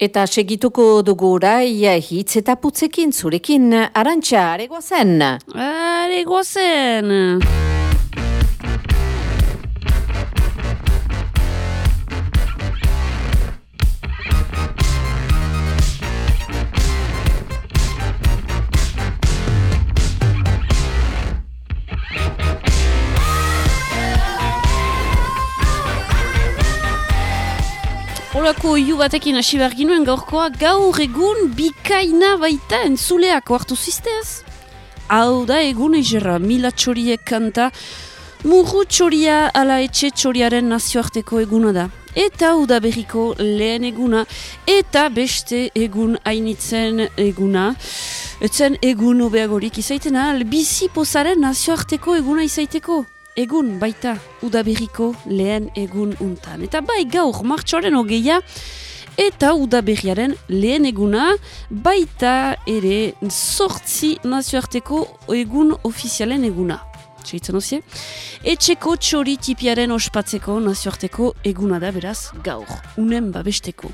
Eta segituko dugu orai hitz eta putzekin zurekin arantxa aregoazen. Aregoazen! Olako iu batekin hasi behar ginuen gaurkoa gaur egun bikaina baita entzuleak hartu zizteaz. Hau da egun egera mila txoriek kanta murru txoria ala etxe txoriaren nazioarteko eguna da. Eta uda berriko lehen eguna eta beste egun hainitzen eguna. Etzen egun obeagorik izaitena, bizi pozaren nazioarteko eguna izaiteko egun baita udaberriko lehen egun untan. Eta bai gaur martxoaren hogeia eta udaberriaren lehen eguna baita ere sortzi nazioarteko egun ofizialen eguna. Txaitzen ozie? Etxeko txori tipiaren ospatzeko nazioarteko eguna da beraz gaur, unen babesteko.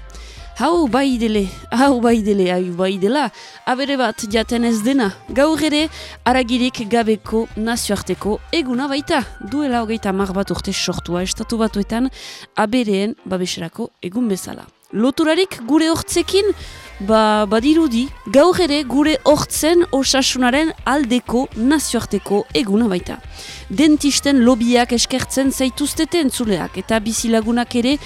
Hau bai dele, hau bai dele, hau bai dela, abere bat jaten ez dena, gaur ere aragirik gabeko nazioarteko eguna baita, duela hogeita mar bat urte sortua estatu batuetan abereen babeserako egun bezala. Loturarik gure hortzekin, ba, badirudi, gaur ere gure hortzen osasunaren aldeko nazioarteko eguna baita dentisten lobiak eskertzen zaituztete entzuleak eta bizilagunak ere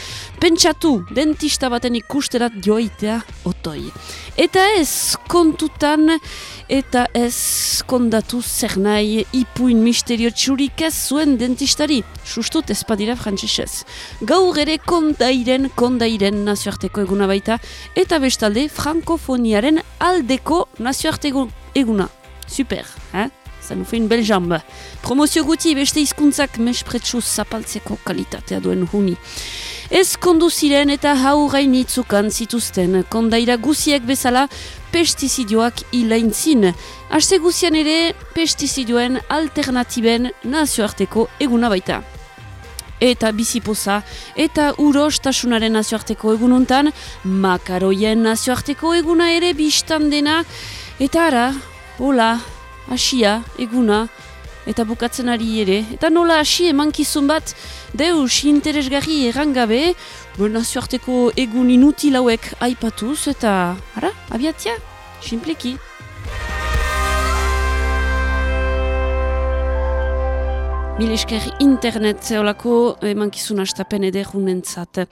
pentsatu dentista baten ikusterat joaitea otoi. Eta ez kontutan eta ez kondatu zer nahi ipuin misterio txurik ez zuen dentistari, sustut ez padira frantzisez. Gaur ere kondairen, kondairen nazioarteko eguna baita eta bestalde frankofoniaren aldeko nazioarteko eguna. Super, eh? Belle jambe. Promozio guti beste hizkuntzak mespretsu zapaltzeko kalitatea duen huni. Ez konduziren eta hau gainitzukan zituzten, kondaira guziek bezala pestizidioak ilaintzin. Aste guzian ere pestizidioen alternatiben nazioarteko eguna baita. Eta bizipoza eta urostasunaren nazioarteko egununtan, makaroien nazioarteko eguna ere biztan dena, eta ara, hola, hasia, eguna, eta bukatzen ari ere. Eta nola hasi emankizun bat, deus interesgarri errangabe, nazioarteko egun inutil hauek aipatuz, eta, ara, abiatzia, simpleki. Mil esker internet zeolako emankizun hastapen ederunen zate.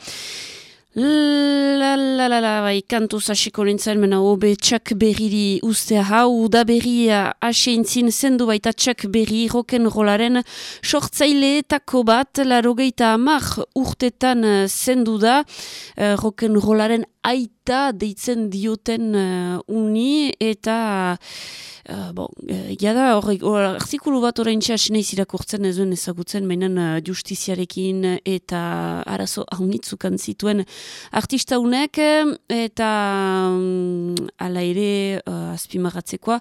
La la la la, bai, kantu zasiko nintzen, mena obe txak berriri ustea. Hau, da berria aseintzin zendu baita txak berri roken rolaren sortzaileetako bat, larogeita amak urtetan zendu da, uh, roken rolaren aita deitzen dioten uh, uni, eta Uh, bon, uh, jada hor artikulu bat orain txas nahiz irakurtzen ez duen ezagutzen meinen uh, justiziarekin eta arazo haunitzukan zituen artista unek eta um, ala ere uh, azpimagatzekoa.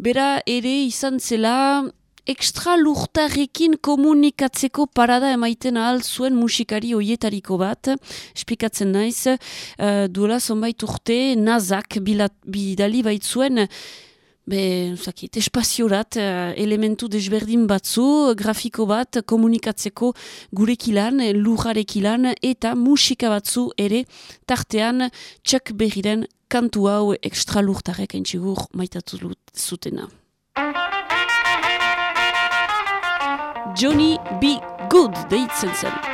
Bera ere izan zela ekstra lurtarrekin komunikatzeko parada emaiten ahal zuen musikari hoietariko bat, esplikatzen naiz, uh, duela zonbait urte nazak bidali baitzuen Be, zakit, espaziorat, uh, elementu desberdin batzu, grafiko bat, komunikatzeko gurekilan, lujarekilan, eta musika batzu ere, tartean, txak berriren kantu hau ekstra lurtarek entxigur maitatu zutena. Johnny B. Good deitzen zen.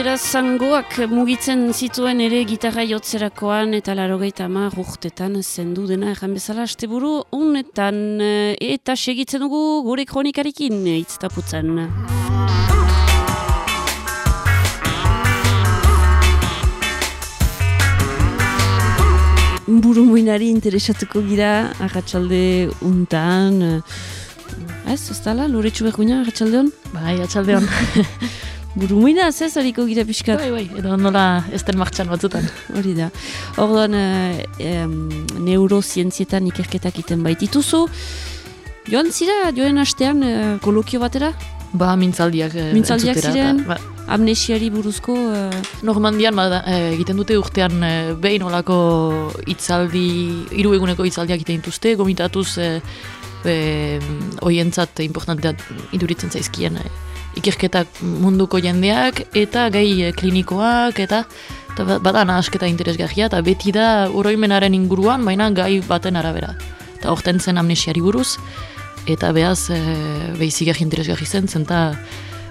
Beraz zangoak mugitzen zituen ere gitarra jotzerakoan eta larogeita ama urtetan zendu dena erran bezala asteburu unetan eta segitzen dugu gure kronikarikin itztaputzen. Buru muinari interesatuko gira, agatxalde untan, ez, ez dala, lore txuberguina, agatxaldeon? Bai, agatxaldeon. Buru muina, ez hariko gira pixkat? Bai, bai, edo nola ez den martxan batzutan. Hori da. Orduan, e, neurozientzietan ikerketak iten baitituzu. Joan zira, joen astean, e, kolokio batera? Ba, mintzaldiak, mintzaldiak ziren. Ba, amnesiari buruzko... Uh... Normandian ba, egiten dute urtean uh, behin olako itzaldi, hiru eguneko itzaldiak egiten dituzte, gomitatuz uh, oientzat importanteat iduritzen zaizkien uh, ikerketak munduko jendeak eta gai klinikoak eta eta bada nahasketa interesgarria eta beti da oroimenaren inguruan, baina gai baten arabera. Eta orten zen amnesiari buruz, eta behaz e, behizik interesgarri zen, zenta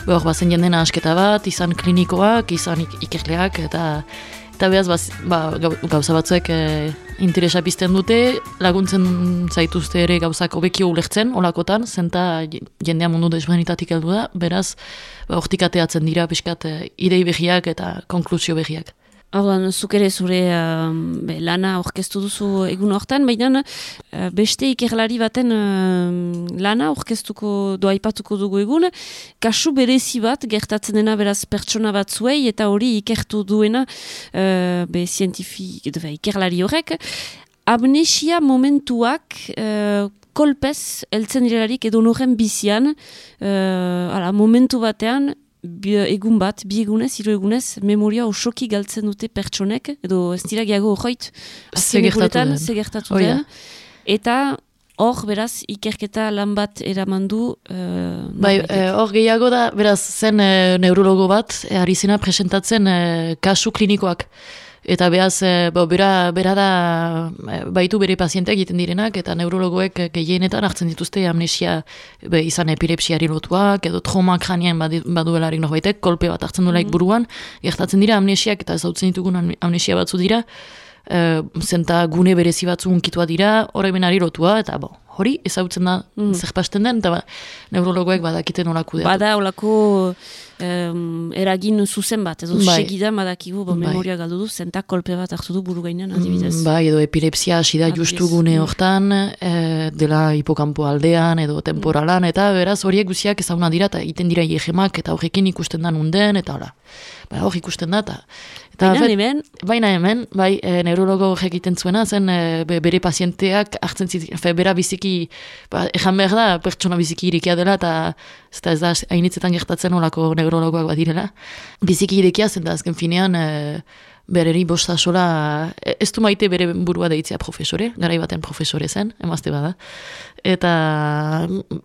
behar bazen jenden asketa bat, izan klinikoak, izan ik ikerleak, eta eta behaz baz, ba, gauza batzuek e, interesa pizten dute, laguntzen zaituzte ere gauzak obekio ulertzen, olakotan, zenta jendea mundu desbenitatik heldu da, beraz, ba, ateatzen dira, piskat, e, idei behiak eta konklusio behiak. Ordan, zuk ere zure uh, be, lana orkestu duzu egun hortan, baina uh, beste ikerlari baten uh, lana orkestuko doaipatuko dugu egun, kasu berezi bat gertatzen dena beraz pertsona bat zuei eta hori ikertu duena uh, be, ikerlari horrek, amnesia momentuak uh, kolpez eltzen direlarik edo noren bizian, uh, ala, momentu batean, bi, egun bat, bi egunez, hiru egunez, memoria osoki galtzen dute pertsonek, edo ez dira gehiago horreit, segertatu den, eta hor, beraz, ikerketa lan bat eramandu. Uh, bai, eh, hor gehiago da, beraz, zen uh, neurologo bat, e, ari zena presentatzen uh, kasu klinikoak. Eta behaz, e, bera, bera da, e, baitu bere pazienteak egiten direnak, eta neurologoek gehienetan hartzen dituzte amnesia be, izan epilepsiari lotuak, edo trauma kranien baduelarik baitek, kolpe bat hartzen duelaik mm buruan, gertatzen dira amnesiak, eta ez hautzen ditugun amnesia batzu dira, e, zenta gune berezi batzu unkitua dira, horrebenari lotua, eta bo, hori ezautzen da mm. zerpasten den, eta ba, neurologoek badakiten olako dira. Bada olako um, eragin zuzen bat, edo bai. segidan badakigu bo, bai. memoria galdu du, zentak kolpe bat hartu du buru gainean, adibidez. Mm, bai, edo epilepsia hasi da justu gune hortan, e, dela hipokampo aldean, edo temporalan, eta beraz horiek guziak ezaguna dira, eta iten dira iegemak, eta horrekin ikusten da nunden, eta hola. Ba, hor ikusten da, eta baina hemen? Baina hemen, bai, e, neurologo egiten zuena, zen e, bere pazienteak hartzen zitzen, fe, bera biziki, ba, ejan behar da, pertsona biziki irikia dela, eta ez da, ez da, hainitzetan gertatzen olako neurologoak badirela. Biziki irikia zen da, azken finean, e, bereri bosta sola, e, ez du maite bere burua deitzea profesore, garai baten profesore zen, emazte bada. Eta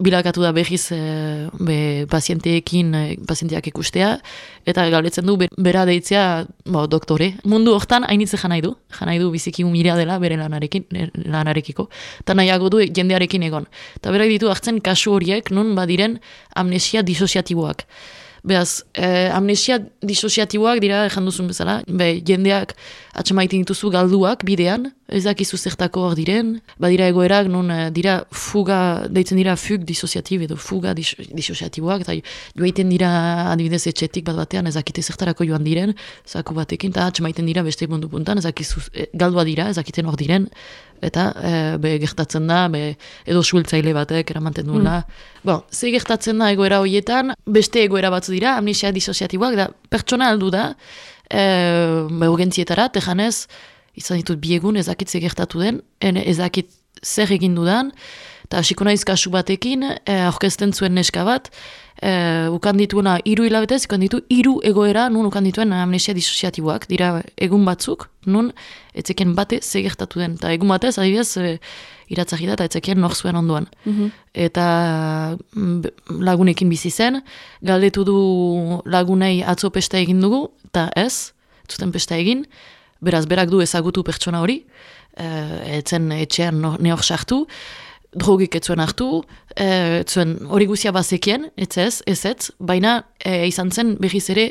bilakatu da behiz e, be, pazienteekin, e, pazienteak ikustea, eta galetzen du bera deitzea bo, doktore. Mundu hortan hainitze janai du, janai du biziki umirea dela bere lanarekin, lanarekiko, eta nahiago du jendearekin egon. Eta berak ditu hartzen kasu horiek, nun badiren amnesia disoziatiboak. Beaz, eh, amnesia disosiatiboak dira ejan duzun bezala, be, jendeak atxamaitin dituzu galduak bidean, ezak izu zertako hor diren, badira egoerak, non eh, dira fuga, deitzen dira fug disosiatib edo fuga dis disosiatiboak, eta joaiten dira adibidez etxetik bat batean, ezakite zertarako joan diren, zaku batekin, eta atxamaiten dira beste mundu puntan, ezak izu, eh, galdua dira, ezakiten hor diren, eta e, be, gertatzen da, be, edo sueltzaile batek eramanten duela. Mm. Bon, ze gertatzen da egoera horietan, beste egoera batzu dira, amnesia disosiatiboak, da pertsona aldu da, e, be, urgentzietara, tejanez, izan ditut biegun ezakit ze gertatu den, ezakit zer egin dudan, eta hasiko naiz kasu batekin, e, aurkezten zuen neska bat, e, ukan dituena iru hilabetez, ukan ditu iru egoera nun ukan dituen amnesia disosiatiboak, dira egun batzuk, nun etzeken bate zegertatu den, eta egun batez, adibidez, e, iratzaki da, eta etzekien nor zuen onduan. Mhm. Eta mm, lagunekin bizi zen, galdetu du lagunei atzo pesta egin dugu, eta ez, zuten pesta egin, beraz berak du ezagutu pertsona hori, e, etzen etxean neok sartu, drogik etzuen hartu, e, etzuen hori guzia bazekien, ez ez, ez ez, baina e, izan zen behiz ere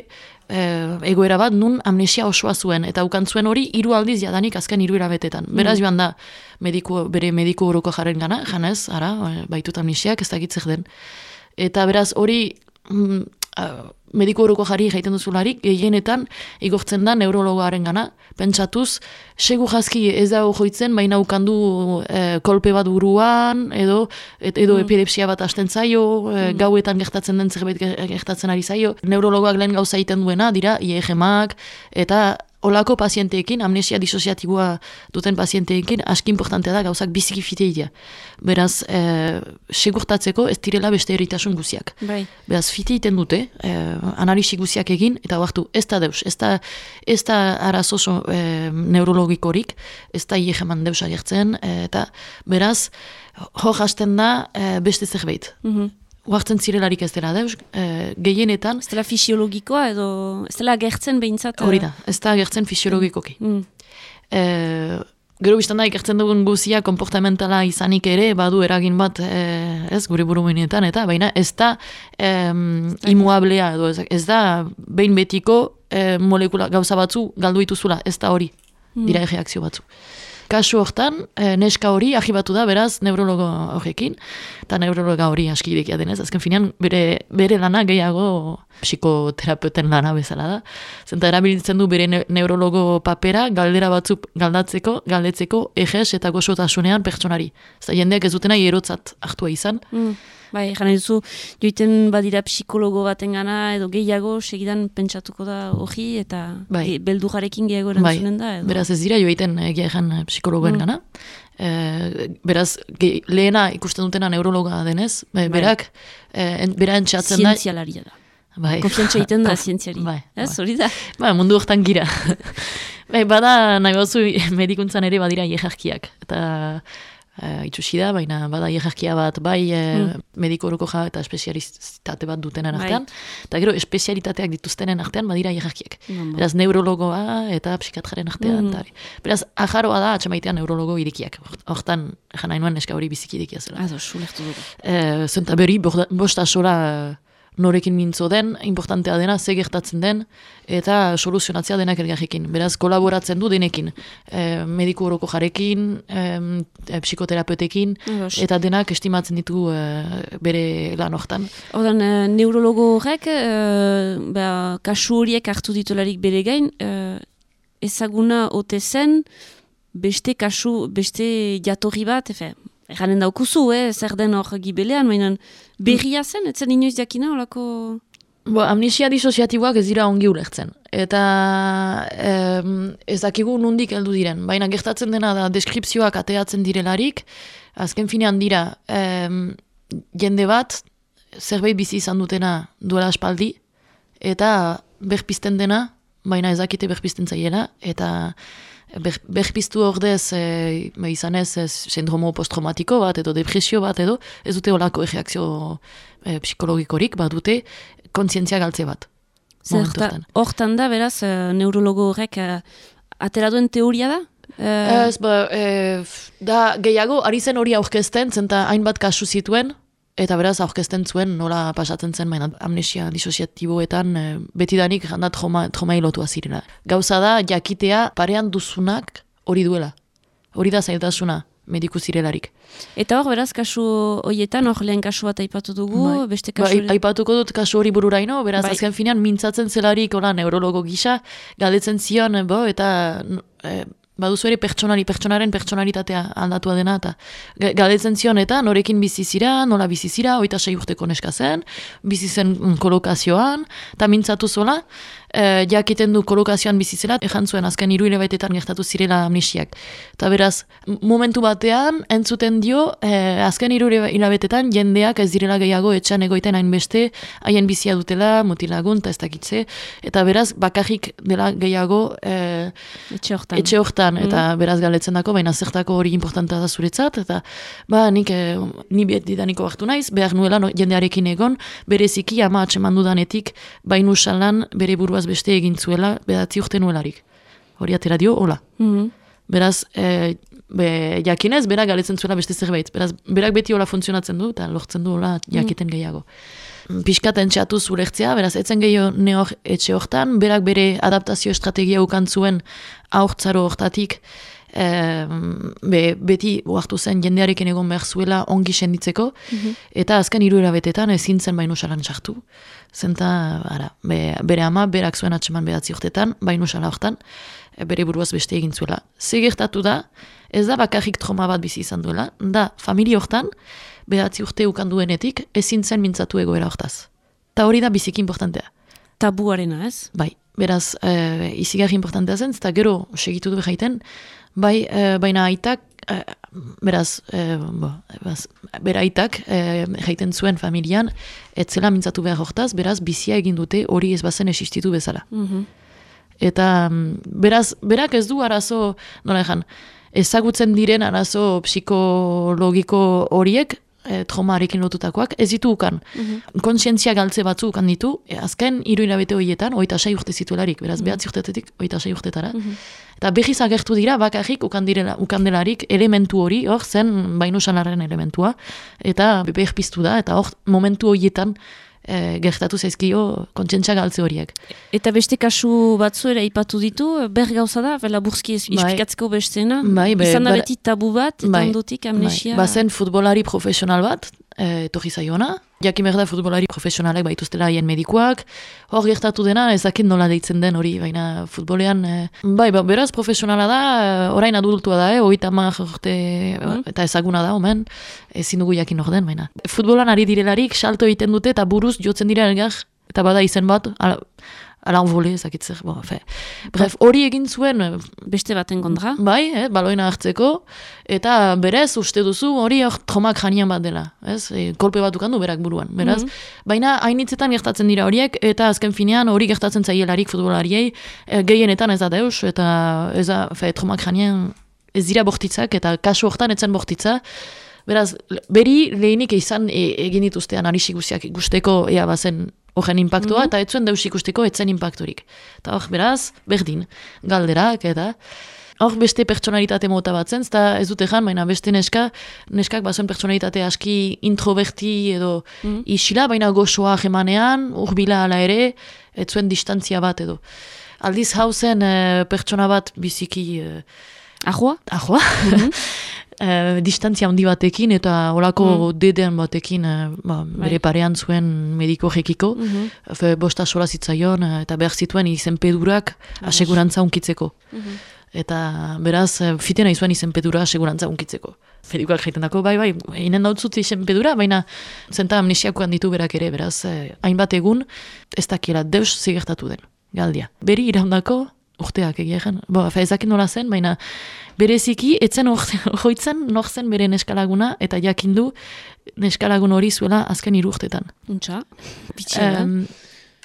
e, egoera bat nun amnesia osoa zuen, eta ukan zuen hori hiru aldiz jadanik azken hiru erabetetan. Beraz joan da, mediku, bere mediku horoko jaren gana, janez, ara, baitut amnesiak ez dakitzik den. Eta beraz hori mm, mediku horoko jari jaiten duzularik, gehienetan igortzen da neurologoaren gana, pentsatuz, segu jazki ez da joitzen, baina ukandu e, kolpe bat buruan, edo edo mm. epilepsia bat hasten zaio, e, gauetan gertatzen den zerbait gertatzen ari zaio. Neurologoak lehen gauza egiten duena, dira, IEGMak, eta olako pazienteekin, amnesia disoziatiboa duten pazienteekin, aski importantea da gauzak biziki fiteidia. Beraz, e, segurtatzeko ez direla beste eritasun guziak. Bai. Beraz, fiteiten dute, e, analisi guziak egin, eta huartu, ez da deus, ez da, ez da arazo e, neurologikorik, ez da iegeman deus agertzen, eta beraz, hor hasten da e, beste zerbait. Mm Uartzen zirelarik ez dela, deus, e, gehienetan... Ez dela fisiologikoa edo... Ez dela gertzen behintzat... Hori da, ez da gertzen fisiologikoki. Mm. E, gero biztan da, ikertzen dugun guzia komportamentala izanik ere, badu eragin bat, e, ez, gure burumenetan, eta baina ez da e, imuablea, edo ez, ez da behin betiko e, molekula gauza batzu galdu ituzula, ez da hori, mm. dira egeakzio batzu kasu hortan, e, neska hori ahibatu da, beraz, neurologo horrekin, eta neurologa hori askidekia denez, azken finean, bere, bere lana gehiago psikoterapeuten lana bezala da. Zenta erabiltzen du bere neurologo papera, galdera batzuk galdatzeko, galdetzeko, ejes eta gozotasunean pertsonari. Zta jendeak ez dutena hierotzat hartua izan. Mm. Bai, jana duzu, joiten badira psikologo baten gana, edo gehiago, segidan pentsatuko da hori, eta bai. e, beldu jarekin gehiago erantzunen bai. da. Edo. Beraz ez dira joiten egia ezan eh, psikologoen mm. gana. E, beraz, ge, lehena ikusten dutena neurologa denez, bai. berak, e, bera entxatzen da... Zientzialaria da. Bai. Konfiantza egiten da zientziari. Bai. Ez, hori da. Bai, mundu hortan gira. bai, bada, nahi batzu, medikuntzan ere badira jejarkiak. Eta uh, itxusi da, baina bada hierarkia bat, bai uh, mediko horoko ja eta espezialitate bat dutenen bai. artean, eta gero espezialitateak dituztenen artean badira hierarkiak. Mm. Beraz, neurologoa eta psikatraren artean. Mm. Beraz, ajaroa da, atxamaitean neurologo irikiak. Hortan, jana inoen eska hori biziki irikia zela. Azo, sulektu dugu. Uh, Zenta berri, bosta sola norekin mintzo den, importantea dena, ze gertatzen den, eta soluzionatzea denak elgarrekin. Beraz, kolaboratzen du denekin. E, mediku horoko jarekin, e, psikoterapeutekin, eta denak estimatzen ditu e, bere lan hortan. Odan, e, neurologo horrek, e, kasu horiek hartu ditularik bere gain, e, ezaguna ote zen, beste kasu, beste jatorri bat, efe, Eganen daukuzu, eh, zer den hor gibelean, mainan berria zen, etzen inoiz jakina, olako... Bo, amnesia disoziatiboak ez dira ongi ulertzen. Eta em, ez dakigu nundik heldu diren. Baina gertatzen dena da deskripzioak ateatzen direlarik, azken finean dira, em, jende bat, zerbait bizi izan dutena duela espaldi, eta berpizten dena, baina ez dakite berpizten zaiela, eta berpiztu ordez e, izan ez, ez sindromo posttraumatiko bat edo depresio bat edo ez dute olako egeakzio e, psikologikorik bat dute kontzientzia galtze bat. Hortan da, beraz, neurologo horrek e, atera duen teoria da? E... Ez, ba, e, da gehiago, ari zen hori aurkezten, zenta hainbat kasu zituen, Eta beraz, aurkezten zuen, nola pasatzen zen, baina amnesia disoziatiboetan e, betidanik janda troma, troma ilotua zirela. Gauza da, jakitea parean duzunak hori duela. Hori da zailtasuna mediku zirelarik. Eta hor, beraz, kasu horietan, hor lehen kasu bat aipatu dugu, bai. beste kasu... Ba, aipatuko dut kasu hori bururaino, beraz, bai. azken finean, mintzatzen zelarik, hola, neurologo gisa, galdetzen zion, bo, eta... E, baduzu ere pertsonari, pertsonaren pertsonalitatea aldatua dena, eta galdetzen zion eta norekin bizizira, nola bizizira, oita sei urteko neska zen, bizizen mm, kolokazioan, eta mintzatu zola, e, jakiten du kolokazioan bizizela, ezan zuen azken iru baitetan gertatu zirela amnesiak. Eta beraz, momentu batean, entzuten dio, e, azken iru hilabetetan jendeak ez direla gehiago etxan egoiten hainbeste, haien bizia dutela, mutilagun, eta ez dakitze, eta beraz, bakarrik dela gehiago e, etxe hortan, eta mm. beraz galetzen dako, baina zertako hori importanta da zuretzat, eta ba, nik, e, ni didaniko hartu naiz, behar nuela no, jendearekin egon, bereziki ama atseman dudanetik, bainu salan bere buruaz beste egin zuela, bedatzi urte nuelarik. Hori atera dio, hola. Mm -hmm. Beraz, e, be, jakinez, berak galetzen zuela beste zerbait. Beraz, berak beti hola funtzionatzen du, eta lortzen du hola jakiten gehiago. Piskat entxeatu zulertzea, beraz, etzen gehiago neor etxe hortan, berak bere adaptazio estrategia ukan zuen hortatik, e, be, beti uartu zen jendearekin egon behar zuela ongi senditzeko, eta azken hiru erabetetan ezin zen bainu salan sartu. Zenta, ara, be, bere ama, berak zuen atseman behatzi urtetan, bainu sala hortan, e, bere buruaz beste egin zuela. Ze gertatu da, ez da bakarrik trauma bat bizi izan duela, da, familia hortan, behatzi urte ukan duenetik, ezin zen mintzatu egoera hortaz. Ta hori da biziki importantea. Tabuarena, ez? Bai, beraz, e, izigarri importantea zen, eta gero segitu du jaiten, bai, e, baina aitak, e, beraz, e, bo, beraz, bera aitak e, jaiten zuen familian, etzela mintzatu behar hortaz, beraz, bizia egin dute hori ez bazen existitu bezala. Mhm. Eta mm, beraz, berak ez du arazo, nola ezan, ezagutzen diren arazo psikologiko horiek, e, traumarekin lotutakoak, ez ditu ukan. Konsientzia galtze batzu ukan ditu, e, azken hiru hilabete horietan, oita sei urte zituelarik, beraz, behatzi urtetetik, oita sei urtetara. Eta behiz agertu dira, bakarrik ukan, direla, ukan delarik elementu hori, hor zen bainu sanaren elementua, eta behir piztu da, eta hor momentu horietan, e, gertatu zaizkio kontsentzia galtze horiek. Eta beste kasu batzu ere ipatu ditu, ber gauza da, bela burski ez Bai. ispikatzeko bestena. Bai, be- Izan da beti tabu bat, eta Bai, ondotik amnesia. Bai. Bazen futbolari profesional bat, e, etorri zaiona. Jakin behar da futbolari profesionalek baituztela haien medikuak. Hor gertatu dena, ez dakit nola deitzen den hori, baina futbolean... E, bai, ba, beraz profesionala da, e, orain adultua da, eh, oita urte, eta ezaguna da, omen, ezin dugu jakin hor den, baina. Futbolan ari direlarik, salto egiten dute, eta buruz jotzen dira elgar, eta bada izen bat, ala, ala envole, ezakit zer, bo, fe. Bref, hori egin zuen, e, Beste baten kontra. Bai, eh, baloina hartzeko, eta berez uste duzu hori hor tromak janian bat dela, ez? E, kolpe bat ukandu berak buruan, beraz. Baina hainitzetan gertatzen dira horiek, eta azken finean hori gertatzen zaielarik futbolariei, e, gehienetan ez da deus, eta ez da, fe, tromak janian ez dira bortitzak, eta kasu hortan etzen bortitza, Beraz, beri lehenik izan e, egin dituzte analisi guztiak ikusteko ea bazen horren impactua, eta ez zuen deus ikusteko etzen impacturik. Eta hor, beraz, berdin, galderak, eta hor beste pertsonalitate mota bat zen, eta ez dute jan, baina beste neska, neskak bazen pertsonalitate aski introverti edo isila, baina gozoa jemanean, urbila ala ere, ez zuen distantzia bat edo. Aldiz hauzen eh, pertsona bat biziki... eh, Ahoa? ahoa, eh, distantzia handi batekin eta olako deden batekin eh, ba, bere parean zuen mediko jekiko, Fe, bosta sola zitzaion eh, eta behar zituen izenpedurak asegurantza unkitzeko. Eta beraz, fitena izuen izenpedura asegurantza unkitzeko. Medikoak jaiten dako, bai, bai, inen dautzut izenpedura, baina zenta amnesiakoan ditu berak ere, beraz, eh, hainbat egun, ez dakiela deus zigertatu den, galdia. Beri iraundako, urteak egia egen, bo, ezakin nola zen, baina bereziki, etzen hoitzen nor zen bere neskalaguna, eta jakindu neskalagun hori zuela azken hiru urtetan. Untxa? Bitxia. Em,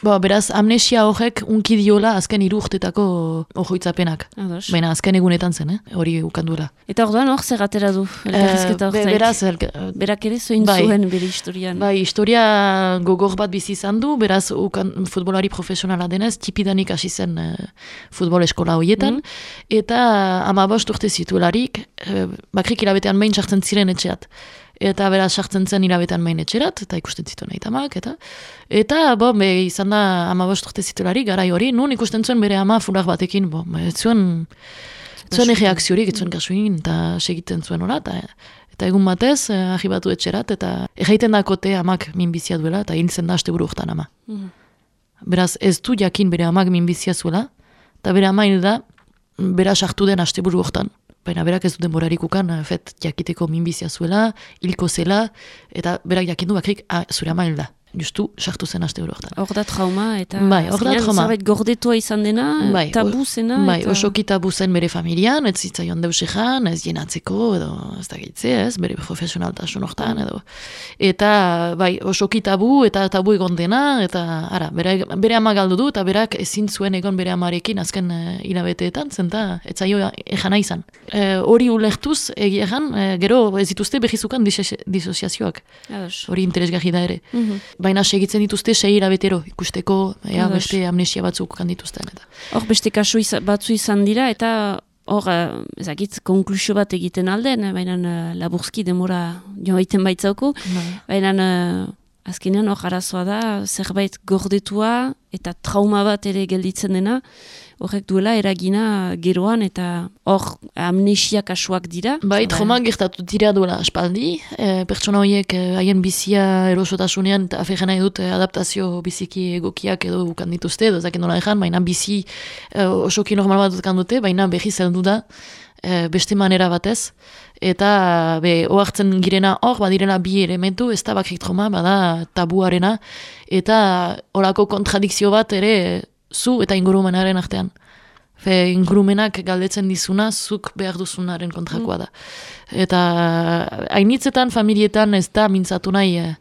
bo, beraz, amnesia horrek unki diola azken hiru urtetako ojoitzapenak. Ados. Baina azken egunetan zen, eh? hori ukanduela. Eta orduan hor zer atera du, elkarrizketa Eh, be- beraz, elka- Berak ere zoin Bai. zuen bere historian. Bai, historia gogor bat bizi izan du, beraz ukan, futbolari profesionala denez, tipidanik hasi zen eh, futbol eskola horietan, eta amabost urte zituelarik, uh, bakrik hilabetean main sartzen ziren etxeat. Eta beraz sartzen zen hilabetean main etxerat, eta ikusten zituen aitamak, eta eta, bo, be, izan da amabost urte zituelarik, garai hori, nun ikusten zuen bere ama fular batekin, bo, ez zuen, zuen erreakziorik, ez zuen kasuin, eta segiten zuen hola, eta Eta egun batez, eh, ahibatu etxerat, eta erraiten dakote amak minbizia duela, eta hil zen da aste urtan ama. Beraz, ez du jakin bere amak minbizia zuela, eta bere ama hil da, bera sartu den aste hortan. Baina berak ez du denborarik ukan, eh, fet, jakiteko minbizia zuela, hilko zela, eta berak jakindu bakrik, ah, zure ama hil da. Justu, sartu zen aste hortan. Hor da trauma, eta Bai, hor da trauma. zerbait gordetua izan dena, Bai, tabu zena. Bai, eta... osoki tabu zen bere familian, ez zitzaion deus ejan, ez jenatzeko, edo ez da gehitze, ez, bere profesionaltasun hortan, edo. Eta, bai, osoki tabu, eta tabu egon dena, eta, ara, bere, bere ama galdu du, eta berak ezin zuen egon bere amarekin azken uh, hilabeteetan, zenta, ez zaio ejana izan. Eh, hori ulertuz, egia egan, eh, gero ez dituzte behizukan disozi- disoziazioak, hori interesgarri da ere. Mhm. Baina segitzen dituzte sei hilabetero, ikusteko, ea, Ados. beste amnesia batzuk kan dituzten, eta. Hor beste kasu iza, batzu izan dira, eta hor, uh, ezakit, konklusio bat egiten alden, uh, baina uh, laburzki demora joa iten baitzauku, Bai. baina azkenean hor arazoa da, zerbait gordetua eta trauma bat ere gelditzen dena, horrek duela eragina geroan eta hor amnesia kasuak dira. Bai, Zaba- trauma gertatu dira duela aspaldi, e, pertsona horiek e, haien bizia erosotasunean eta afegen nahi dut e, adaptazio biziki egokiak edo ukan dituzte, edo zaken nola ezan, baina bizi e, osoki normal bat dukan dute, baina behi zeldu da e, beste manera batez, eta be, oartzen girena hor, badirela bi elementu, ez da bakrik trauma, bada tabuarena, eta olako kontradikzio bat ere zu eta ingurumenaren artean. Fe, ingurumenak galdetzen dizuna, zuk behar duzunaren kontrakoa da. Eta hainitzetan, familietan ez da mintzatu nahi eh,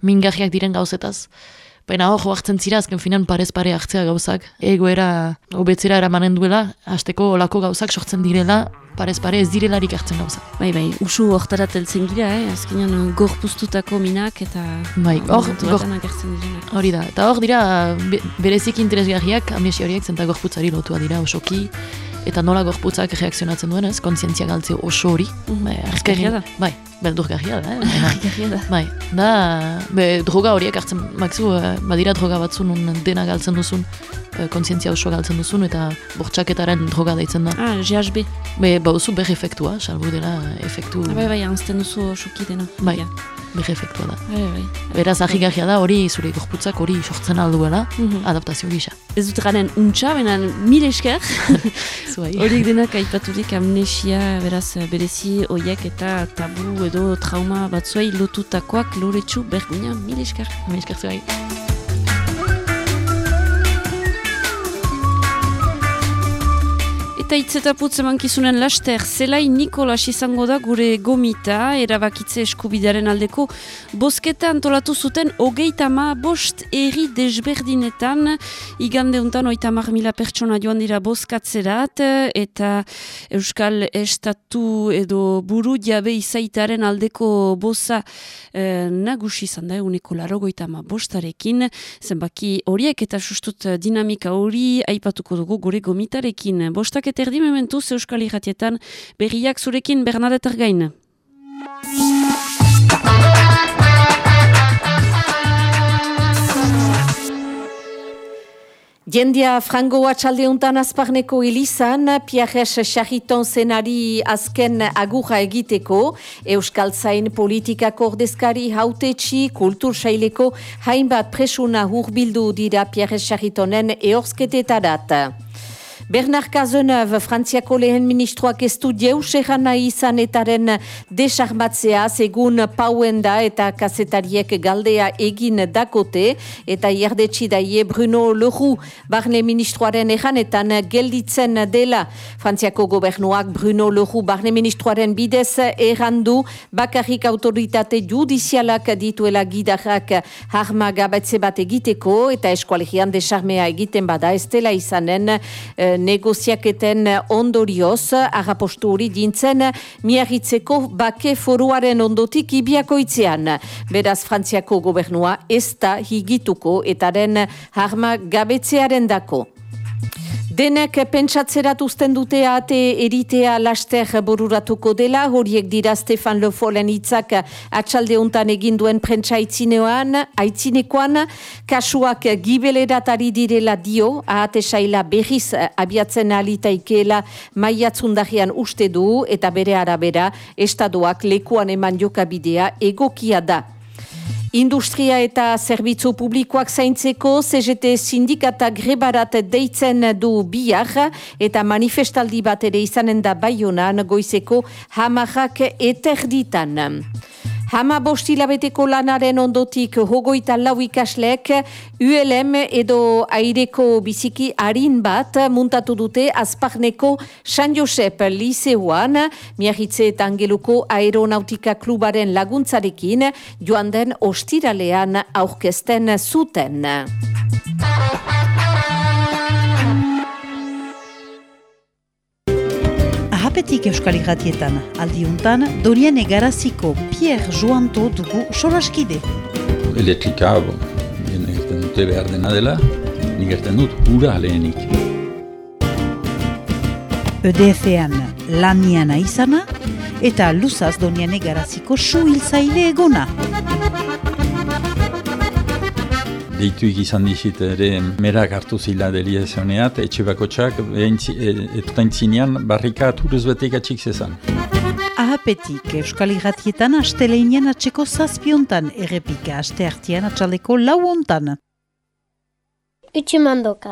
mingarriak diren gauzetaz. Baina hor, hartzen zira, azken finan parez pare hartzea gauzak. Egoera, hobetzera eramanen duela, hasteko olako gauzak sortzen direla, parez pare ez direlarik hartzen gauzak. Bai, bai, usu hortarat heltzen gira, eh? azkenean uh, gorpuztutako minak eta Bai, hor, momentu gor-. Hori da, eta hor dira be, berezik interesgarriak amnesia horiek zenta gorputzari lotua dira osoki eta nola gorputzak reakzionatzen duen ez, kontzientzia galtze oso hori. Mhm, Bai, askarria azkenean- da. Bai, beldurgarria da, eh? Bai, da, be, droga horiek hartzen, makzu, eh, badira droga batzu nun dena galtzen duzun, eh, kontzientzia oso galtzen duzun, eta bortxaketaren droga deitzen da. Ah, GHB. Be, bauzu ber efektua, salbu dela efektu, Ah, bai, bai, anzten duzu soki dena. Bai. Ja. ber efektua da. Bai, bai. Beraz, ahigarria da hori zure gorputzak hori sortzen alduela, Mhm. adaptazio gisa. Ez dut garen untxa, baina mil esker. Zuai. Horiek denak aipaturik amnesia, beraz, berezi horiek eta tabu edo trauma batzuei lotutakoak loretsu berguna mil esker. Hemen esker zuai. Eta hitz eta putz emankizunen laster, Zelai Nikolas izango da gure gomita, erabakitze eskubidearen aldeko bosketa antolatu zuten hogeita ma bost erri desberdinetan, igande untan oita mila pertsona joan dira boskatzerat, eta Euskal Estatu edo buru jabe izaitaren aldeko boza eh, nagusi izan da, uneko laro goita bostarekin, zenbaki horiek eta sustut dinamika hori aipatuko dugu gure gomitarekin. Bostak eta erdi mementuz Euskal Irratietan berriak zurekin Bernadette Argain. Jendia frango atxaldeuntan azparneko ilizan, Pierres Charriton zenari azken agurra egiteko, Euskal Zain politikako ordezkari hautetxi kultur saileko hainbat presuna hurbildu dira Pierres Charritonen eorzketetarat. Bernard Cazeneuve, Frantziako lehen ministroak ez du egan nahi izanetaren desarmatzea, segun pauenda eta kazetariek galdea egin dakote, eta jardetsi daie Bruno Leroux, barne ministroaren eganetan gelditzen dela. Frantziako gobernuak Bruno Leroux barne ministroaren bidez errandu, bakarrik autoritate judizialak dituela gidarrak harma gabatze bat egiteko, eta eskualegian desarmea egiten bada ez dela izanen eh, negoziaketen ondorioz, agapostu hori dintzen, miarritzeko bake foruaren ondotik ibiakoitzean. Beraz, Frantziako gobernua ez da higituko etaren harma gabetzearen dako. Denek pentsatzerat uzten dute ate eritea laster boruratuko dela, horiek dira Stefan Le Follen hitzak atxalde hontan egin duen prentsa aitzineoan, aitzinekoan, kasuak gibeleratari direla dio, ahate saila berriz abiatzen alitaikeela maiatzundahian uste du, eta bere arabera, estadoak lekuan eman jokabidea egokia da. Industria eta zerbitzu publikoak zaintzeko CGT sindikata grebarat deitzen du bihar eta manifestaldi bat ere izanen da baionan goizeko hamarrak eterditan. Hama bostilabeteko lanaren ondotik hogoita lau ikaslek ULM edo aireko biziki harin bat muntatu dute azparneko San Josep Liceoan, miarritze eta angeluko aeronautika klubaren laguntzarekin joan den ostiralean aurkezten zuten. Ahapetik Euskal Irratietan, aldiuntan, Dorien Egaraziko Pierre Joanto dugu solaskide. Elektrika, bo, bien egiten dute behar dena dela, nik egiten dut ura lehenik. EDF-ean laniana izana, eta luzaz donian egaraziko su hilzaile egona. Deituik izan dizit ere merak hartu zila deliezoneat, etxe bakotxak, etutain zinean, barrika aturuz betek atxik zezan. Ahapetik Euskal Iratietan asteleinean atxeko zazpiontan errepika aste hartian atxaleko lau ontan. Utsumandoka.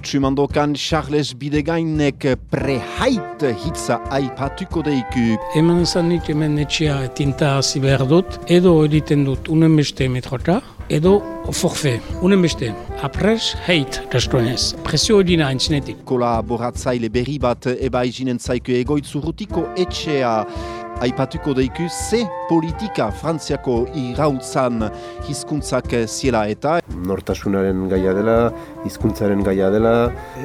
Utsumandokan Charles Bidegainek prehait hitza aipatuko deiku. Hemen zanik hemen etxea tinta hasi behar dut, edo editen dut unen beste metrota, edo forfe, unen beste. Apres, heit, restoenez. Presio edina entzinetik. Kolaboratzaile berri bat eba izinen zaiku egoitzurutiko etxea aipatuko deiku ze politika frantziako irautzan hizkuntzak ziela eta nortasunaren gaia dela, hizkuntzaren gaia dela,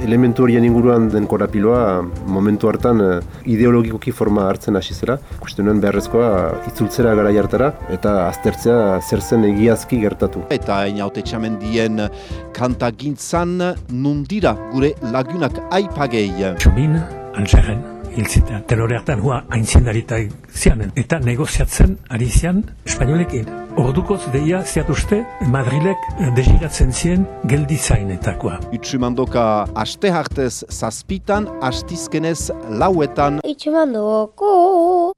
elementu horien inguruan den korapiloa momentu hartan eh, ideologikoki forma hartzen hasi zera. Kusten nuen beharrezkoa itzultzera gara jartara eta aztertzea zer zen egiazki gertatu. Eta inaute txamen dien kanta gintzan nundira gure lagunak aipagei. Txomin, Algeren, hiltzita. Tenore hartan hua haintzindarita zianen. Eta negoziatzen ari zian espainolekin. Ordukoz deia ziatuzte Madrilek desiratzen zien geldizainetakoa. Utsumandoka aste hartez zazpitan, astizkenez lauetan. Utsumandoko.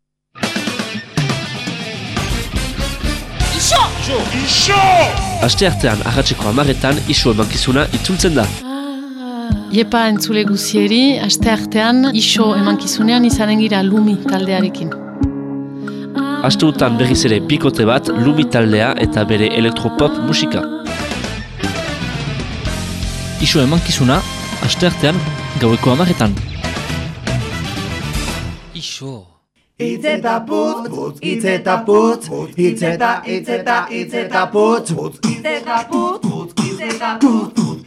Aste artean, ahatzeko amaretan, iso emankizuna itzultzen da. Iepa entzule guzieri, aste artean iso emankizunean izanen gira lumi taldearekin. Asteutan berriz ere bikote bat, lumi taldea eta bere elektropop musika. Iso emankizuna, aste artean, gaueko amaretan. Iso. Itz eta putz, itz eta putz, itz eta, itz eta, itz eta putz, itz eta putz, itz eta putz,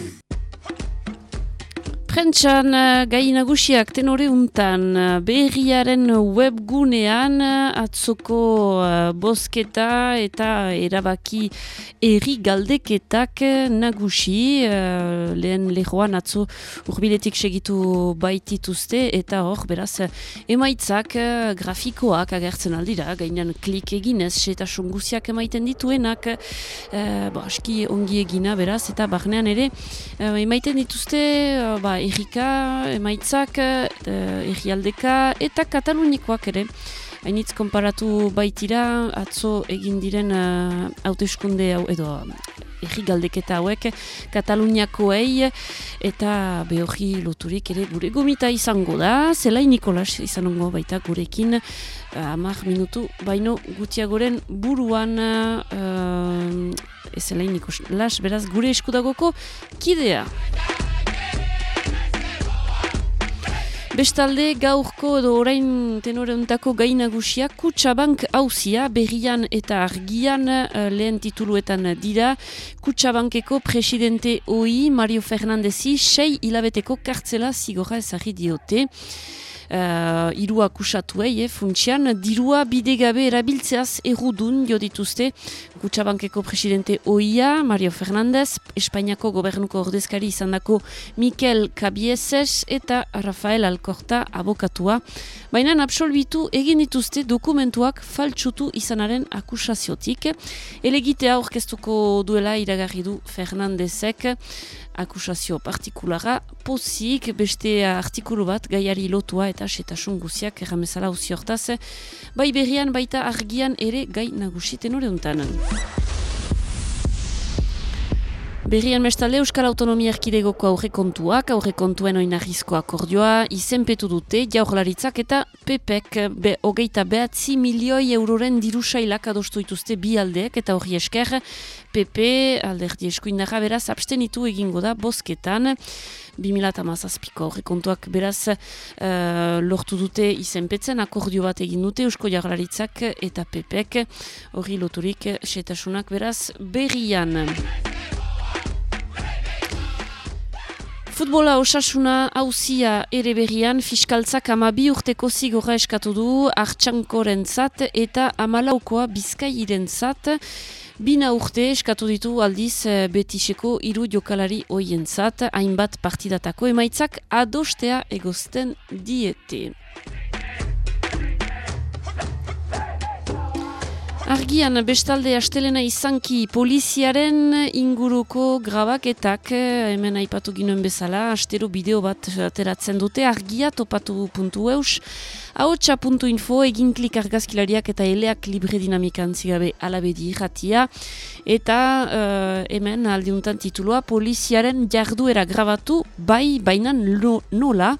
Prentxan uh, gai nagusiak tenore untan uh, berriaren webgunean uh, atzoko bosketa eta erabaki erri galdeketak nagusi lehen lehoan atzo urbiletik segitu baitituzte eta hor beraz emaitzak grafikoak agertzen aldira gainan klik eginez eta songuziak emaiten dituenak uh, ba, aski ongi egina beraz eta barnean ere emaiten dituzte ba, errika, emaitzak, uh, errialdeka eta katalunikoak ere. Hainitz konparatu baitira, atzo egin diren uh, hauteskunde hau edo erri galdeketa hauek Kataluniakoei eta behoji loturik ere gure gomita izango da, zelai Nikolas izanongo baita gurekin uh, amak minutu, baino gutiagoren buruan uh, zelai Nikolas, beraz gure eskudagoko kidea. Bestalde gaurko edo orain tenoreuntako gainagusia Kutsabank hauzia berrian eta argian uh, lehen tituluetan dira. Kutsabankeko presidente OI Mario Fernandezi sei hilabeteko kartzela zigorra ezagri diote uh, irua kusatuei, eh, funtsian, dirua bidegabe erabiltzeaz erudun jo dituzte Kutsabankeko presidente OIA, Mario Fernandez, Espainiako gobernuko ordezkari izandako Mikel Cabieses eta Rafael Alcorta abokatua. Baina absolbitu egin dituzte dokumentuak faltsutu izanaren akusaziotik. Elegitea orkestuko duela iragarri du Fernandezek akusazio partikulara pozik beste artikulu bat gaiari lotua eta setasun guziak erramezala uzi hortaz bai berrian baita argian ere gai nagusiten hori. Berrian mestalde Euskal Autonomia Erkidegoko aurrekontuak, aurrekontuen oinarrizko akordioa, izenpetu dute jaurlaritzak eta PEPek be, hogeita behatzi milioi euroren dirusailak adostu dituzte bi aldeek eta hori esker PP alderdi eskuindarra beraz abstenitu egingo da bosketan. 2008ko aurrekontuak beraz uh, lortu dute izenpetzen akordio bat egin dute Eusko Jaurlaritzak eta PEPek hori loturik setasunak beraz berrian. Futbola osasuna hauzia ere berrian fiskaltzak amabi urteko zigorra eskatu du hartxankoren eta amalaukoa bizkairen zat. Bina urte eskatu ditu aldiz eh, betiseko iru jokalari hoien hainbat partidatako emaitzak adostea egozten diete. Argian, bestalde astelena izanki poliziaren inguruko grabaketak, eh, hemen aipatu ginoen bezala, astero bideo bat ateratzen dute, argia topatu puntu eus, haotxa.info egin klik argazkilariak eta eleak libre dinamikan zigabe alabedi jatia, eta uh, hemen aldiuntan tituloa, poliziaren jarduera grabatu, bai, bainan nola,